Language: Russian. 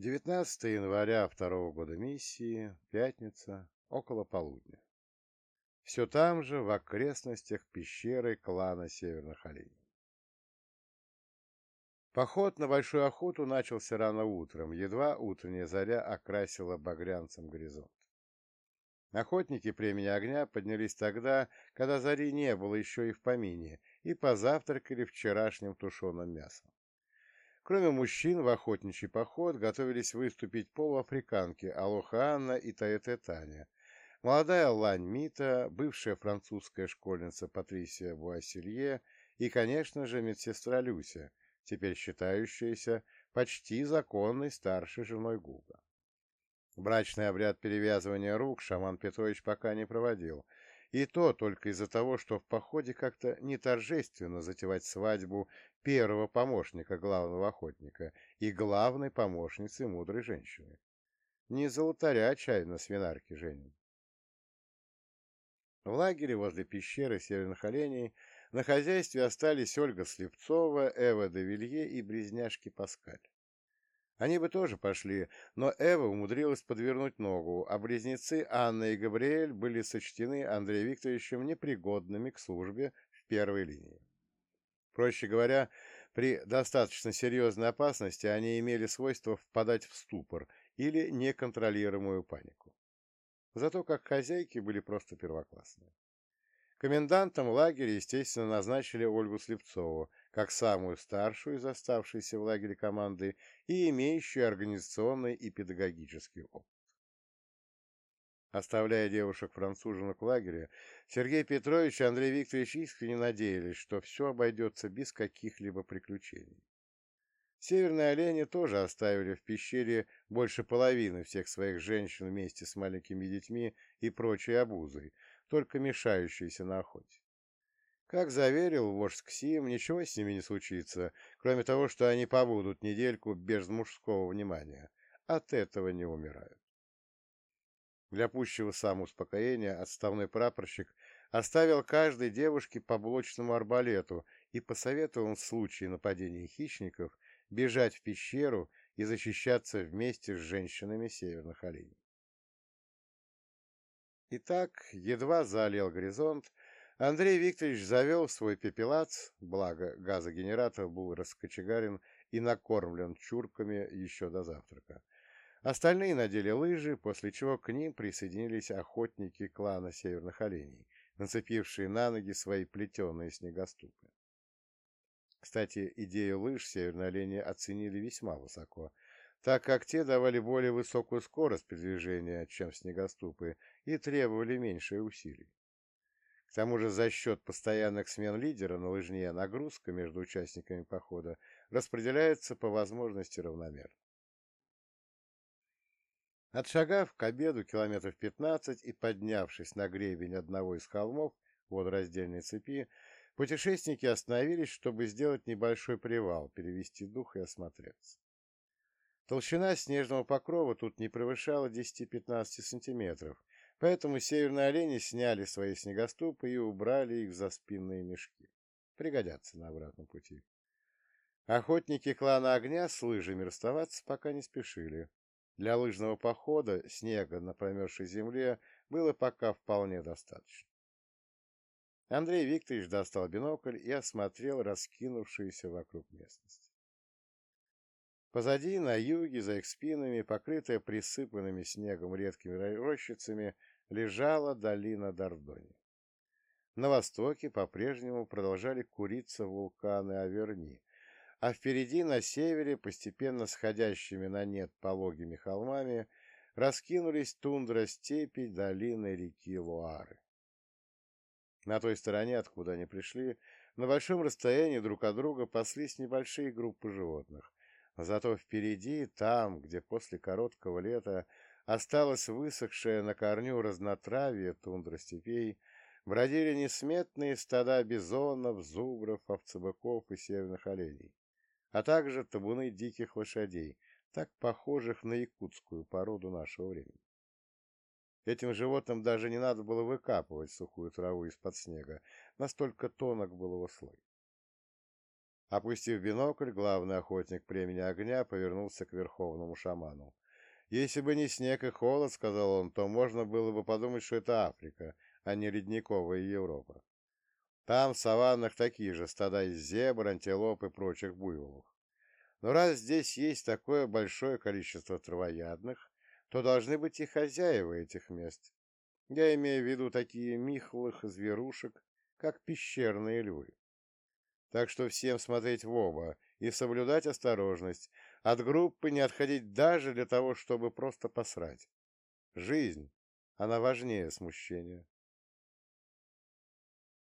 19 января второго года миссии, пятница, около полудня. Все там же, в окрестностях пещеры клана Северных Оленей. Поход на Большую Охоту начался рано утром, едва утренняя заря окрасила багрянцем горизонт. Охотники племени огня поднялись тогда, когда зари не было еще и в помине, и позавтракали вчерашним тушеным мясом. Кроме мужчин, в охотничий поход готовились выступить полуафриканки Алоха Анна и Таэте Таня, молодая Лань Мита, бывшая французская школьница Патрисия Буасселье и, конечно же, медсестра Люся, теперь считающаяся почти законной старшей женой Гуга. Брачный обряд перевязывания рук шаман Петрович пока не проводил, и то только из-за того, что в походе как-то не торжественно затевать свадьбу первого помощника главного охотника и главной помощницы мудрой женщины. Не золотаря чайно свинарки женим. В лагере возле пещеры северных оленей на хозяйстве остались Ольга Слепцова, Эва Девилье и близняшки Паскаль. Они бы тоже пошли, но Эва умудрилась подвернуть ногу, а близнецы Анна и Габриэль были сочтены Андреем Викторовичем непригодными к службе в первой линии. Проще говоря, при достаточно серьезной опасности они имели свойство впадать в ступор или неконтролируемую панику. Зато как хозяйки были просто первоклассные. Комендантом лагеря, естественно, назначили Ольгу Слепцову, как самую старшую из оставшейся в лагере команды и имеющую организационный и педагогический опыт. Оставляя девушек-француженок в лагере, Сергей Петрович и Андрей Викторович искренне надеялись, что все обойдется без каких-либо приключений. Северные олени тоже оставили в пещере больше половины всех своих женщин вместе с маленькими детьми и прочей обузой, только мешающейся на охоте. Как заверил вождь Ксим, ничего с ними не случится, кроме того, что они побудут недельку без мужского внимания. От этого не умирают. Для пущего самоуспокоения отставной прапорщик оставил каждой девушке по блочному арбалету и посоветовал в случае нападения хищников бежать в пещеру и защищаться вместе с женщинами северных оленей. Итак, едва залил горизонт, Андрей Викторович завел свой пепелац, благо газогенератор был раскочегарен и накормлен чурками еще до завтрака, Остальные надели лыжи, после чего к ним присоединились охотники клана Северных Оленей, нацепившие на ноги свои плетеные снегоступы. Кстати, идею лыж Северные Олени оценили весьма высоко, так как те давали более высокую скорость передвижения, чем снегоступы, и требовали меньшее усилий. К тому же за счет постоянных смен лидера на лыжне нагрузка между участниками похода распределяется по возможности равномерно. Отшагав к обеду километров пятнадцать и поднявшись на гребень одного из холмов водораздельной цепи, путешественники остановились, чтобы сделать небольшой привал, перевести дух и осмотреться. Толщина снежного покрова тут не превышала 10-15 сантиметров, поэтому северные олени сняли свои снегоступы и убрали их за спинные мешки. Пригодятся на обратном пути. Охотники клана огня с лыжами расставаться пока не спешили. Для лыжного похода снега на промерзшей земле было пока вполне достаточно. Андрей Викторович достал бинокль и осмотрел раскинувшуюся вокруг местность. Позади, на юге, за их спинами, покрытая присыпанными снегом редкими рощицами, лежала долина Дордони. На востоке по-прежнему продолжали куриться вулканы Аверни, а впереди на севере, постепенно сходящими на нет пологими холмами, раскинулись тундра степи долины реки Луары. На той стороне, откуда они пришли, на большом расстоянии друг от друга паслись небольшие группы животных, зато впереди, там, где после короткого лета осталось высохшее на корню разнотравие тундра степей, бродили несметные стада бизонов, зубров, овцебыков и северных оленей а также табуны диких лошадей, так похожих на якутскую породу нашего времени. Этим животным даже не надо было выкапывать сухую траву из-под снега, настолько тонок был его слой. Опустив бинокль, главный охотник племени огня повернулся к верховному шаману. «Если бы не снег и холод, — сказал он, — то можно было бы подумать, что это Африка, а не ледниковая Европа. Там в саваннах такие же стада из зебр, антилоп и прочих буйволов. Но раз здесь есть такое большое количество травоядных, то должны быть и хозяева этих мест. Я имею в виду такие михлых зверушек, как пещерные львы. Так что всем смотреть в оба и соблюдать осторожность, от группы не отходить даже для того, чтобы просто посрать. Жизнь, она важнее смущения.